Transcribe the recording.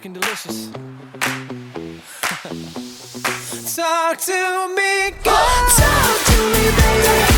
fucking delicious. Talk to me, girl. Talk to me, baby.